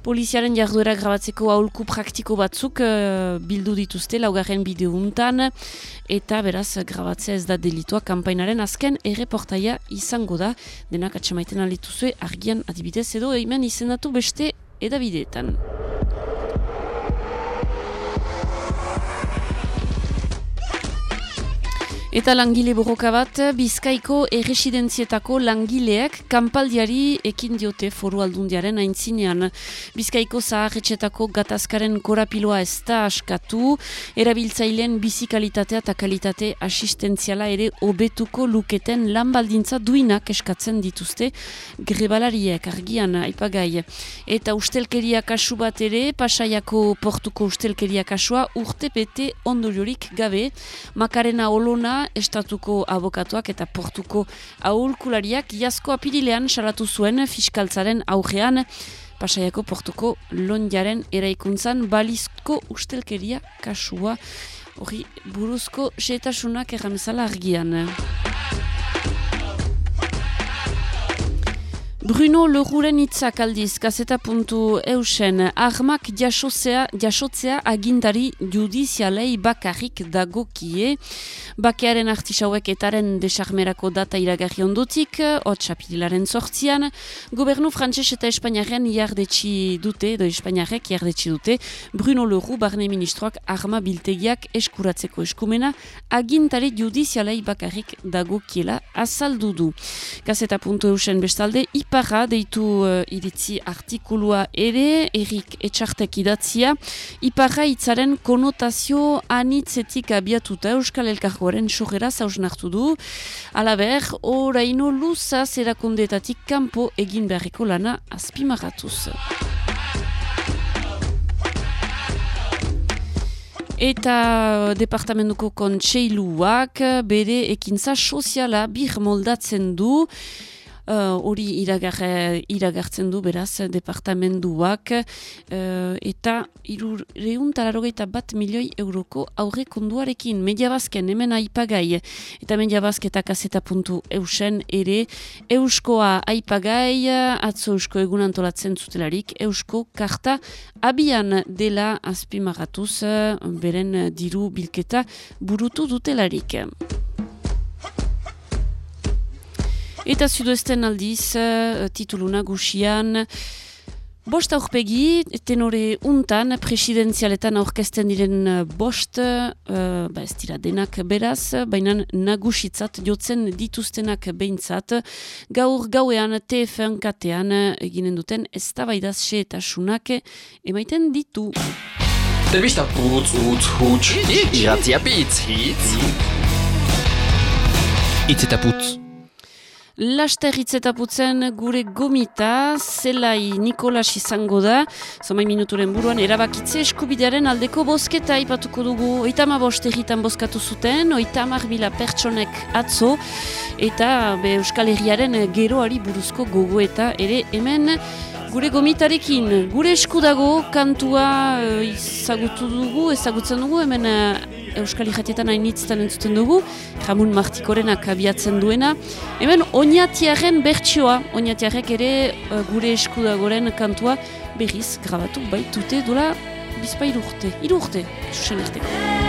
Poliziaren jarduera grabatzeko aholku praktiko batzuk uh, bildu dituzte laugarren bideountan eta beraz grabatzea ez da delitua kampainaren azken erreportaia izango da denak atxamaiten alituzue argian adibidez edo hemen izendatu beste edabideetan. Eta langile borroka bat, Bizkaiko erresidentzietako langileek kanpaldiari ekin diote foru aldundiaren aintzinean. Bizkaiko zaharretxetako gatazkaren korapiloa ez da askatu, erabiltzaileen bizikalitatea eta kalitate asistentziala ere obetuko luketen lanbaldintza duinak eskatzen dituzte grebalariek argian aipagai. Eta ustelkeria kasu bat ere, pasaiako portuko ustelkeria kasua urtepete ondoriorik gabe, makarena olona estatuko abokatuak eta portuko aholkulariak jazko apirilean salatu zuen fiskaltzaren augean pasaiako portuko lonjaren eraikuntzan balizko ustelkeria kasua hori buruzko setasunak erramezala argian. Bruno Loruren itzak aldiz, gazeta puntu eusen, armak jasotzea, jasotzea agindari judizialei bakarrik dagokie. Bakearen artisauek etaren desarmerako data iragarri ondotik, hotxapirilaren sortzian, gobernu frantses eta espainiaren jardetsi dute, edo espainiarek jardetsi dute, Bruno Loru barne ministroak arma biltegiak eskuratzeko eskumena, agintari judizialei bakarrik dagokiela azaldu du. Gazeta puntu eusen bestalde, Iparra deitu uh, iritzi artikulua ere, Erik Etxartek idatzia, Iparra itzaren konotazio anitzetik abiatuta Euskal Elkargoaren sogera zausnartu du, alaber, oraino luza zerakundetatik kanpo egin beharreko lana azpimaratuz. Eta departamentuko kontseiluak bere ekintza soziala bir moldatzen du, Eh, hori uh, iragar, iragartzen du beraz departamenduak uh, eta irureun talarogeita bat milioi euroko aurre konduarekin media bazken hemen aipagai eta media bazketak azeta puntu eusen ere euskoa aipagai atzo eusko egun antolatzen zutelarik eusko karta abian dela azpimagatuz beren diru bilketa burutu dutelarik. Eta zuduesten aldiz, uh, titulu nagusian, bost aurpegi, tenore untan, presidenzialetan aurkesten diren eh, bost, uh, ba ez dira denak beraz, baina nagusitzat, jotzen dituztenak behintzat, gaur gauean TF1 katean eginen duten ez tabaidaz xe eta sunak emaiten ditu. Debista putz, utz, hutz, hitz, hitz, hitz, hitz, eta putz. Laster hitzetaputzen gure gomita, zelai Nikolas izango da, zomai minuturen buruan, erabakitze eskubidearen aldeko bosketa ipatuko dugu, oitama boste egitan boskatu zuten, oitama bila pertsonek atzo, eta be, Euskal Herriaren geroari buruzko gogoeta ere hemen, Gure gomitarekin, gure eskudago kantua uh, dugu, ezagutzen dugu, hemen uh, Euskal Ijatietan hainitztan entzuten dugu, Ramun Martikorenak abiatzen duena. Hemen, oinatiaren bertsioa, oinatiarek ere uh, gure eskudagoren kantua berriz grabatu baitute dola bizpa irurte, irurte, susen Iglesia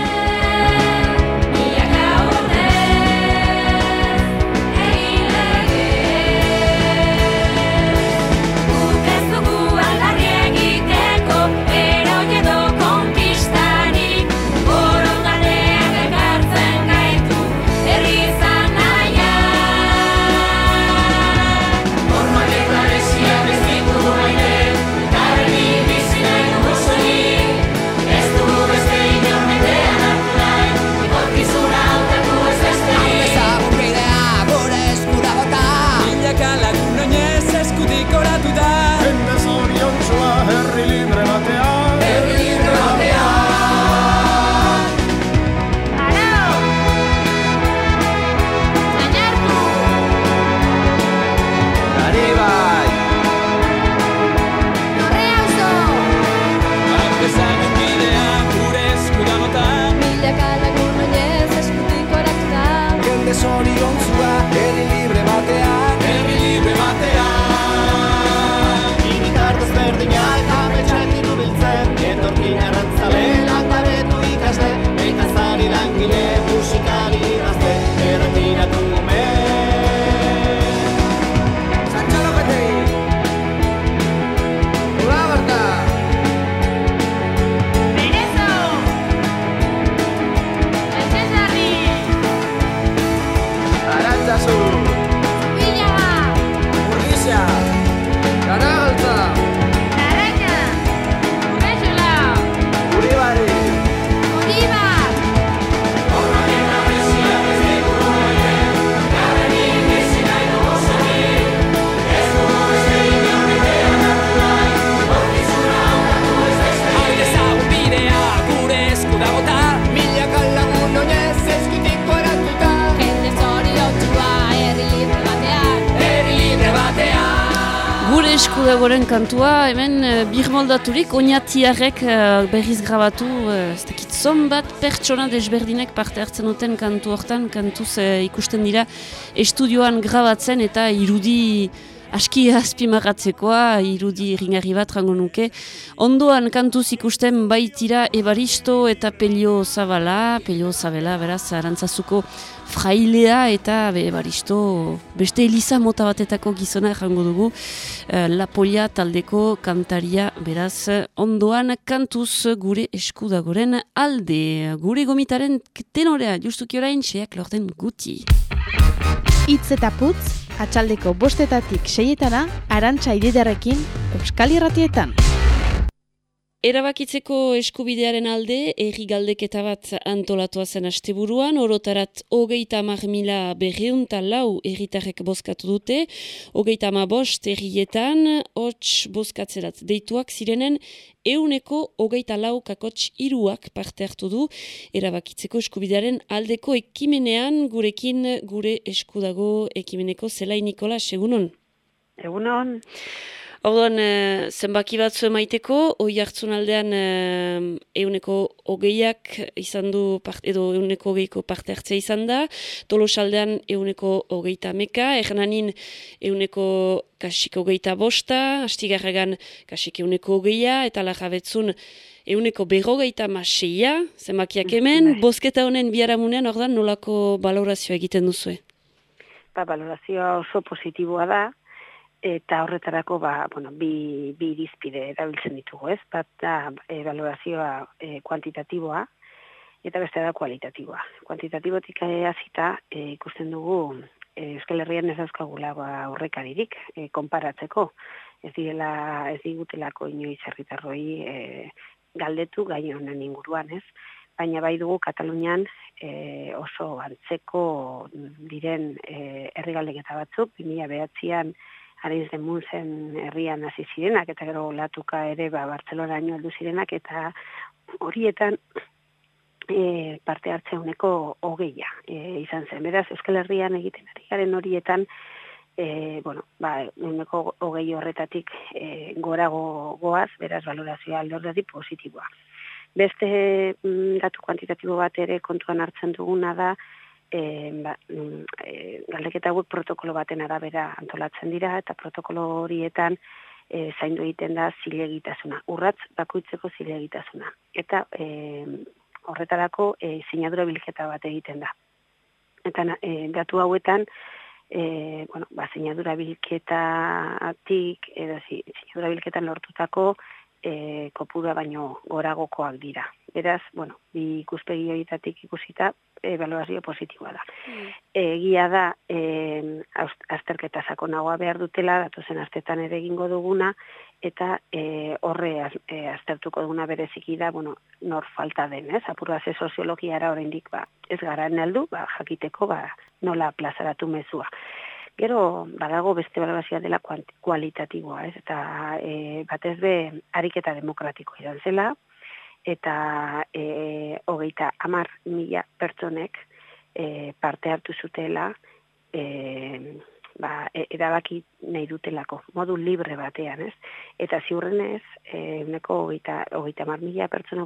eskudagoren kantua, hemen uh, birmoldaturik, oinatiarek uh, berriz grabatu, uh, ez dakit bat pertsona desberdinek parte hartzen duten kantu hortan, kantuz uh, ikusten dira estudioan grabatzen eta irudi aski azpimarratzekoa, irudi ringarri bat rango nuke. Ondoan kantuz ikusten baitira Ebaristo eta Pelio Zabala, Pelio Zabela, beraz, arantzazuko frailea eta be, baristo beste eliza mota batetako gizona jango dugu. Uh, La Polia taldeko kantaria beraz ondoan kantuz gure eskudagoren alde. Gure gomitaren tenorea justuki orain xeak lorten guti. Itz eta putz atxaldeko bostetatik seietana arantxa ididarekin Euskal Irratietan Erabakitzeko eskubidearen alde, erri galdeketa bat antolatua zen asteburuan, orotarat hogeita mar mila berreunta lau erritarrek bozkatu dute, hogeita ma bost errietan, hots bozkatzerat deituak zirenen, euneko hogeita lau kakots iruak parte hartu du, erabakitzeko eskubidearen aldeko ekimenean, gurekin gure eskudago ekimeneko zelai Nikola, segunon? Egunon. Orduan, e, zenbaki batzu emaiteko, oi hartzun aldean e, euneko hogeiak izan du, part, edo euneko hogeiko parte hartzea izan da, tolos aldean euneko hogeita meka, ernanin euneko kasik hogeita bosta, astigarragan kasik euneko hogeia, eta lajabetzun euneko berrogeita maseia, zenbakiak hemen, bai. bozketa honen biaramunean, ordan nolako balorazioa egiten duzu? Ba, balorazioa oso positiboa da, eta horretarako ba, bueno, bi, bi irizpide erabiltzen ditugu, ez? Bat da evaluazioa e, kuantitatiboa eta beste da kualitatiboa. Kuantitatibotik hasita e, ikusten dugu e, Euskal Herrian ez dauzkagula ba, aurrekaririk e, konparatzeko. Ez direla ez digutelako inoiz herritarroi e, galdetu gai honen inguruan, ez? Baina bai dugu Katalunian e, oso antzeko diren e, herrigaldeketa batzuk 2009an Ariz de Munzen herrian hasi zirenak, eta gero latuka ere ba, Bartzelona ino aldu zirenak, eta horietan e, parte hartze uneko hogeia e, izan zen. Beraz, Euskal Herrian egiten ari garen horietan, e, bueno, ba, uneko hogei horretatik e, gorago goaz, beraz, valorazioa aldordatik positiboa. Beste mm, datu kuantitatibo bat ere kontuan hartzen duguna da, e, ba, e, galdeketa hauek protokolo baten arabera antolatzen dira eta protokolo horietan e, zaindu egiten da zilegitasuna, urratz bakoitzeko zilegitasuna. Eta e, horretarako e, zinadura bilketa bat egiten da. Eta e, datu hauetan, e, bueno, ba, zinadura bilketatik, edo zinadura bilketan lortutako e, kopura baino goragokoak dira. Beraz, bueno, bi ikuspegi horietatik ikusita, evaluazio positiboa da. Mm. Egia da, e, azterketa sakonagoa behar dutela, datuzen astetan ere egingo duguna, eta e, horre e, aztertuko duguna bereziki da, bueno, nor falta den, ez? Apurra ze soziologiara oraindik ba, ez gara heldu, ba, jakiteko, ba, nola plazaratu mezua. Gero, badago beste balabazia dela kualitatiboa, ez? Eta e, batez be, ariketa demokratiko izan zela, eta e, hogeita amar mila pertsonek e, parte hartu zutela, e, ba, e, erabaki nahi dutelako, modu libre batean, ez? Eta ziurrenez, e, neko hogeita, hogeita amar mila pertsona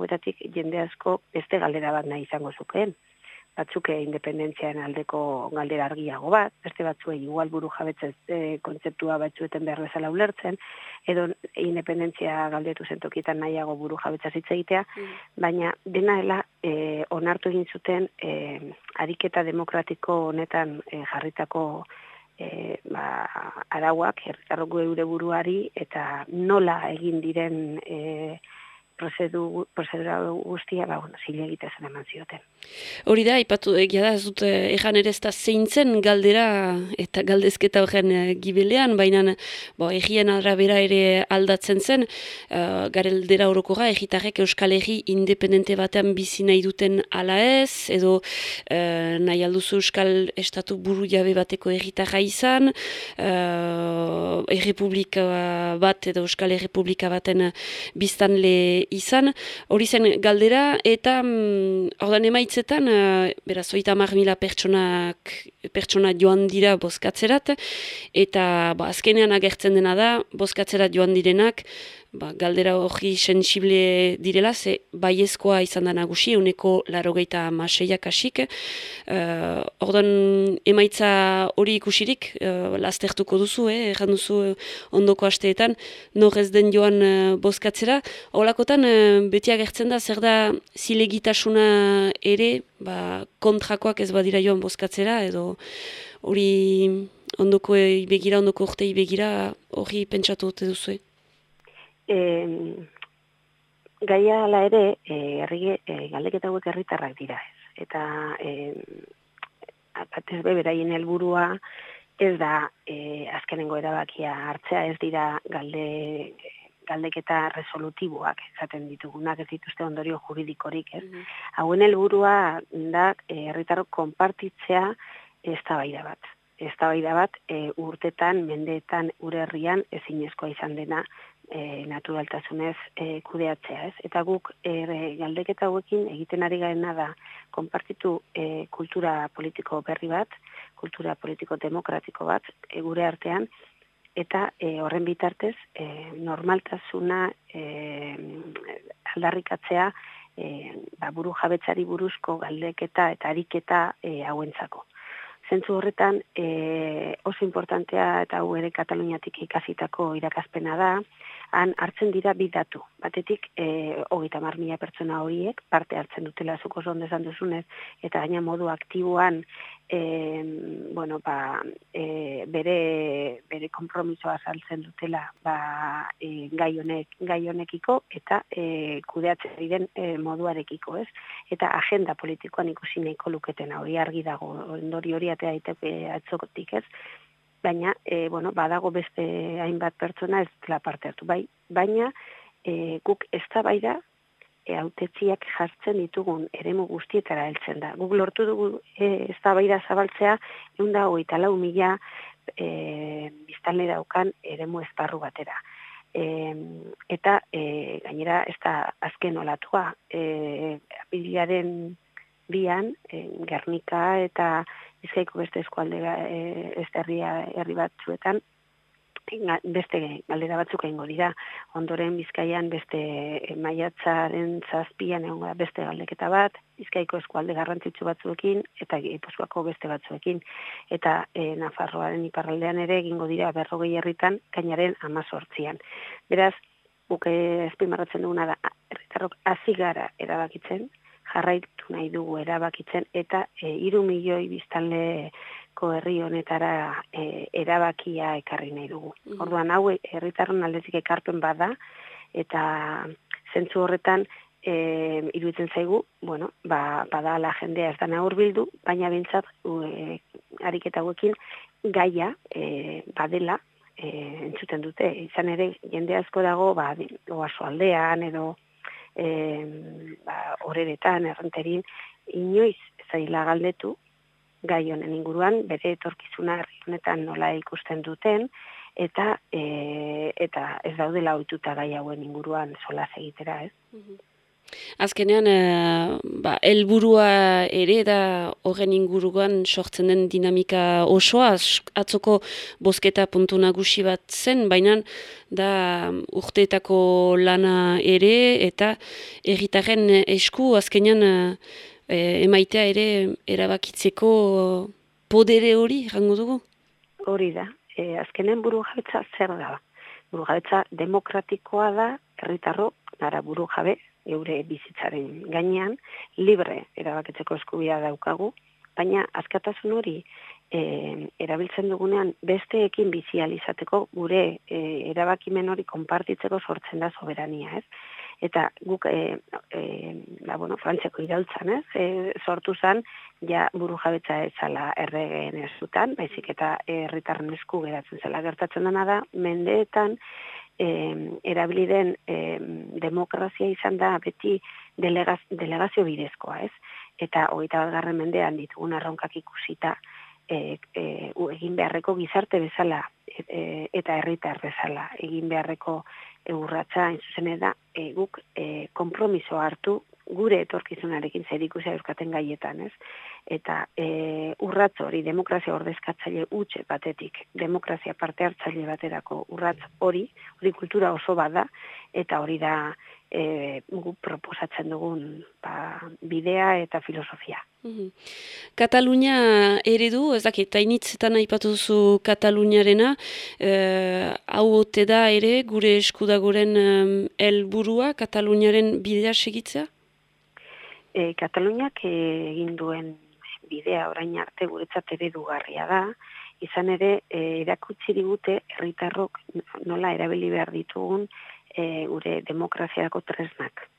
jende asko beste galdera bat nahi izango zukeen batzuk independentziaren aldeko galdera argiago bat, beste batzuei igual buru jabetze e, kontzeptua batzueten behar bezala ulertzen, edo independentzia galdetu zentokietan nahiago buru jabetza hitz egitea, mm. baina denaela e, onartu egin zuten e, ariketa demokratiko honetan e, jarritako e, ba, arauak, herritarroko eure buruari, eta nola egin diren e, prozedura guztia, ba, bueno, zile eman zioten. Hori da, ipatu egia da, zut egan ere ez da zeintzen galdera eta galdezketa horren e, gibelean, baina bo, egien arabera ere aldatzen zen, uh, gareldera horokora, egitarrek Euskal Herri independente batean bizi nahi duten ala ez, edo uh, nahi alduzu Euskal Estatu buru jabe bateko egitarra izan, uh, errepublika bat edo Euskal Errepublika baten biztan le izan, hori zen galdera, eta mm, ordan hitzetan, uh, beraz, oita mar mila pertsonak, pertsona joan dira bozkatzerat, eta ba, azkenean agertzen dena da, bozkatzerat joan direnak, ba, galdera hori sensible direla, ze baiezkoa izan da nagusi, euneko larogeita maseiak asik. Uh, ordan emaitza hori ikusirik, uh, lastertuko duzu, eh, erran duzu ondoko asteetan, nor ez den joan uh, bozkatzera. Holakotan, uh, beti agertzen da, zer da zilegitasuna ere, ba, kontrakoak ez badira joan bozkatzera, edo hori ondoko begira, ondoko urtei begira, hori pentsatu dute duzu, E, gaia ala ere, e, herri, e, galdeketa hauek herritarrak dira ez. Eta e, batez be, beraien helburua ez da e, azkenengo erabakia hartzea, ez dira galde, galdeketa resolutiboak esaten ditugunak, ez dituzte ondorio juridikorik, ez. Mm Hauen helburua da herritarrok konpartitzea ez da bat. Ez da bat e, urtetan, mendeetan, ure herrian ezinezkoa izan dena e, naturaltasunez e, kudeatzea, ez? Eta guk e, galdeketa hauekin egiten ari garena da konpartitu e, kultura politiko berri bat, kultura politiko demokratiko bat e, gure artean eta e, horren bitartez e, normaltasuna e, aldarrikatzea e, ba, buru jabetzari buruzko galdeketa eta ariketa e, hauentzako. Zentzu horretan e, oso importantea eta hau ere Kataluniatik ikasitako irakazpena da, han hartzen dira bi datu. Batetik, e, hogeita mar mila pertsona horiek, parte hartzen dutela zuko zonde duzunez, eta gaina modu aktiboan, e, bueno, ba, e, bere, bere kompromisoa saltzen dutela ba, e, gai, honek, gai honekiko, eta e, kudeatzen diren e, moduarekiko, ez? Eta agenda politikoan ikusi nahiko luketen hori argi dago, ondori hori atea atzokotik, ez? baina e, bueno, badago beste hainbat pertsona ez dela parte hartu bai, baina e, guk ez da bai da e, autetziak jartzen ditugun eremu guztietara heltzen da. Guk lortu dugu e, ez da bai da zabaltzea egun da hogeita lau mila e, biztanle daukan eremu esparru batera. E, eta e, gainera ez da azken olatua e, bian, e, Gernika eta bizkaiko beste eskualde e, herria herri batzuetan beste galdera batzuk egingo dira. Ondoren Bizkaian beste e, maiatzaren zazpian egon beste galdeketa bat, Bizkaiko eskualde garrantzitsu batzuekin eta Gipuzkoako beste batzuekin. Eta e, Nafarroaren iparraldean ere egingo dira berrogei herritan kainaren amazortzian. Beraz, buke espimarratzen duguna da, herritarrok hasi gara erabakitzen, jarraitu nahi dugu erabakitzen eta e, iru milioi biztanleko herri honetara e, erabakia ekarri nahi dugu. Mm. Orduan hau herritarron aldezik ekarpen bada eta zentzu horretan e, iruditzen zaigu, bueno, ba, bada la jendea ez da naur bildu, baina bintzat e, ariketa guekin gaia e, badela e, entzuten dute. Izan ere, jende asko dago, ba, oaso aldean edo e, ba, horretan, errenterin, inoiz zaila galdetu, gai honen inguruan, bere etorkizuna herri honetan nola ikusten duten, eta e, eta ez daudela ohituta gai hauen inguruan sola egitera, ez? Mhm. Azkenean, e, ba, elburua ere da horren inguruan sortzen den dinamika osoa, atzoko bosketa puntu nagusi bat zen, baina da urteetako lana ere eta erritaren esku azkenean e, emaitea ere erabakitzeko podere hori, rango dugu? Hori da, e, azkenen buru jabetza zer da? Buru jabetza demokratikoa da, herritarro, nara buru jabe, eure bizitzaren gainean, libre erabakitzeko eskubia daukagu, baina askatasun hori e, erabiltzen dugunean besteekin bizializateko gure e, erabakimen hori konpartitzeko sortzen da soberania, ez? Eta guk, e, e, la, bueno, frantzeko iraultzan, ez? E, sortu zan, ja buru jabetza ezala erregen ez baizik eta herritarren esku geratzen zela gertatzen dena da, mendeetan, eh, erabiliden eh, demokrazia izan da beti delegaz, delegazio bidezkoa, ez? Eta hogeita bat garren mendean ditugun arronkak ikusita e, e, egin beharreko gizarte bezala e, eta herritar bezala egin beharreko urratza zuzen da e, guk e, kompromiso hartu gure etorkizunarekin zer ikusia euskaten gaietan, ez? Eta e, urratz hori, demokrazia ordezkatzaile utxe batetik, demokrazia parte hartzaile baterako urratz hori, hori kultura oso bada, eta hori da e, gu proposatzen dugun ba, bidea eta filosofia. Mhm. Katalunia eredu, ez dakit, tainitzetan aipatu duzu Kataluniarena, e, hau ote da ere gure eskudagoren helburua Kataluniaren bidea segitzea? E, Kataluniak egin duen bidea orain arte guretzat eredugarria da, izan ere e, erakutsi digute herritarrok nola erabili behar ditugun e, gure demokraziako tresnak.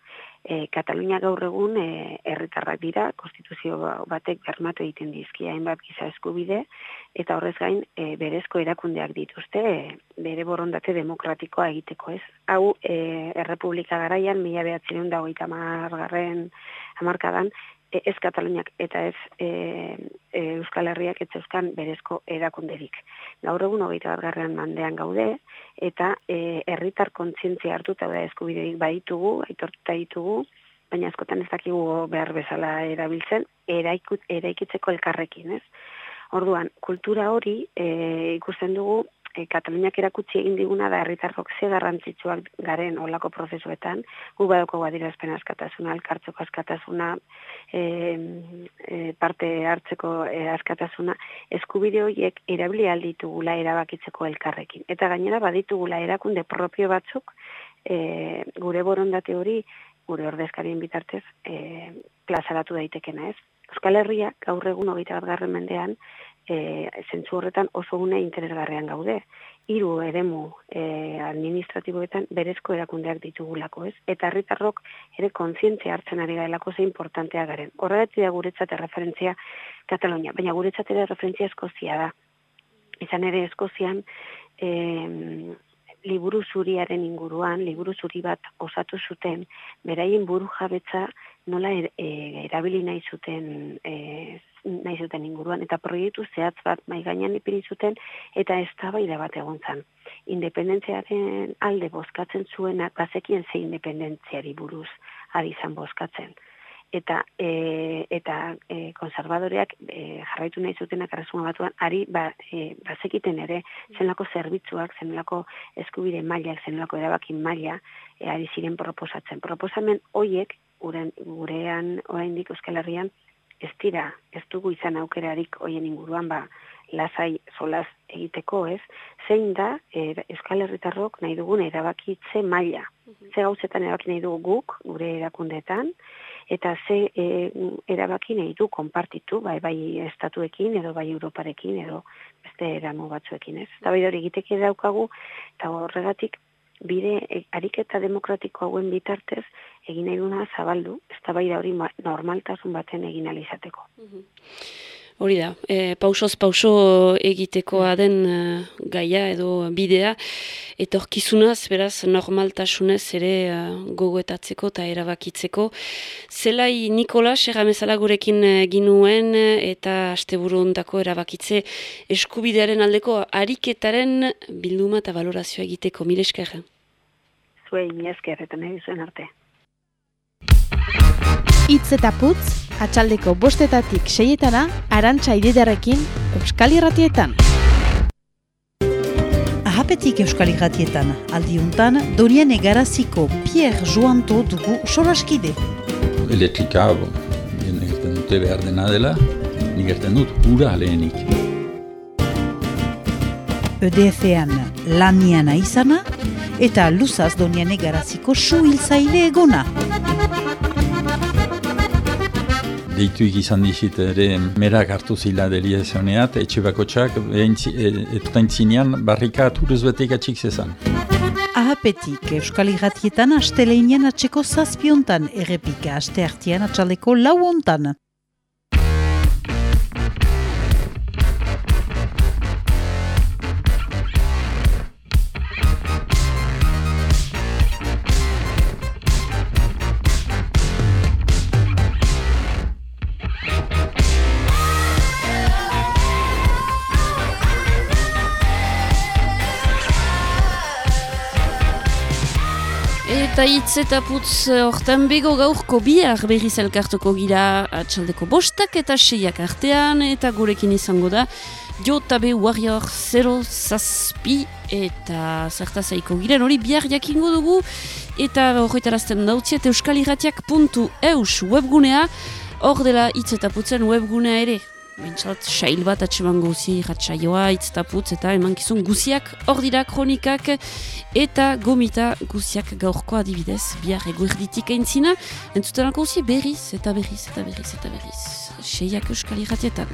E, Katalunia gaur egun e, herritarrak dira, konstituzio batek bermatu egiten dizkia hainbat giza eskubide, eta horrez gain e, berezko erakundeak dituzte e, bere borondate demokratikoa egiteko ez. Hau, e, Errepublika garaian, mila behatzen da hogeita margarren hamarkadan, E, ez Kataluniak eta ez e, e, Euskal Herriak ez euskan berezko erakunderik. Gaur egun hogeita bat garrean mandean gaude, eta e, herritar kontzientzia hartu eta da eskubideik baditugu, aitortuta ditugu, baina askotan ez dakigu behar bezala erabiltzen, eraikut, eraikitzeko elkarrekin, ez? Orduan, kultura hori e, ikusten dugu e, Kataluniak erakutsi egin diguna da herritarrok ze garrantzitsuak garen olako prozesuetan, gu badoko badirazpen askatasuna, alkartzeko askatasuna, e, e, parte hartzeko e, askatasuna, eskubide horiek erabili alditugula erabakitzeko elkarrekin. Eta gainera baditugula erakunde propio batzuk e, gure borondate hori gure ordezkarien bitartez e, plazaratu daitekena ez. Euskal Herria gaur egun hogeita bat garren mendean e, zentzu horretan oso gune interesgarrean gaude. Hiru eremu e, administratiboetan berezko erakundeak ditugulako, ez? Eta herritarrok ere kontzientzia hartzen ari gaelako ze importantea garen. Horregatik da guretzat referentzia Katalonia, baina guretzat ere referentzia Eskozia da. Izan ere Eskozian e, liburu zuriaren inguruan, liburu zuri bat osatu zuten, beraien buru jabetza nola er, e, erabili nahi zuten e, nahi zuten inguruan, eta proiektu zehatz bat mai gainean ipini zuten, eta ez da bat egon zan. Independentziaren alde bozkatzen zuenak, bazekien ze independentziari buruz ari zan bozkatzen. Eta, e, eta e, konservadoreak e, jarraitu nahi zutenak arrasuma batuan, ari ba, e, bazekiten ere, zenlako zerbitzuak, zenlako eskubide mailak, zenlako erabakin maila, e, ari ziren proposatzen. Proposamen hoiek, gurean, gurean oraindik Euskal Herrian, ez dira, ez dugu izan aukerarik hoien inguruan, ba, lasai solaz egiteko, ez? Zein da, er, Euskal Herritarrok nahi dugun erabakitze maila. Mhm. Ze gauzetan erabaki nahi dugu guk, gure erakundeetan, eta ze e, erabaki nahi du konpartitu, bai, bai estatuekin, edo bai Europarekin, edo beste eramu batzuekin, ez? Eta bai hori egiteke daukagu, eta horregatik, bide e, ariketa demokratiko hauen bitartez egin nahi zabaldu, ez da bai da hori normaltasun baten egin alizateko. Mhm. Hori da, e, pausoz pauso egitekoa den e, gaia edo bidea, etorkizunaz, beraz, normaltasunez ere e, gogoetatzeko eta erabakitzeko. Zelai Nikolas, erramezala gurekin ginuen eta asteburu ondako erabakitze eskubidearen aldeko ariketaren bilduma eta valorazioa egiteko, mire esker? Zuei, mire esker, eta nahi zuen arte. Itz eta putz, atxaldeko bostetatik seietana, arantxa ididarekin, Euskal Irratietan. Ahapetik Euskal Irratietan, aldiuntan, Dorien egaraziko Pierre Joanto dugu solaskide. Elektrika, nigerten dute behar dena dela, nigerten dut hura lehenik. EDF-ean laniana izana, eta luzaz Dorien egaraziko suhilzaile egona. Deitu izan dizit ere merak hartu zila deliezoneat, etxe bako txak, etutain zinean, barrika aturuz betek atxik zezan. Ahapetik, Euskal Iratietan asteleinian atxeko zazpiontan, errepika aste hartian atxaleko lau ontan. Eta hitz eta putz hortan bego gaurko bihar berriz elkartuko gira atxaldeko bostak eta seiak artean eta gurekin izango da Jotabe Warrior 0 zazpi eta zerta zaiko giren hori bihar jakingo dugu eta horretarazten dautziet euskaliratiak.eus webgunea hor dela hitz eta putzen webgunea ere Bentsat, sail bat atseman guzi, ratxaioa, itztaputz eta emankizun guziak, hor dira kronikak eta gomita guziak gaurko adibidez, bihar eguerditik eintzina, entzutenak guzi berriz eta berriz eta berriz eta berriz. Seiak euskal irratietan.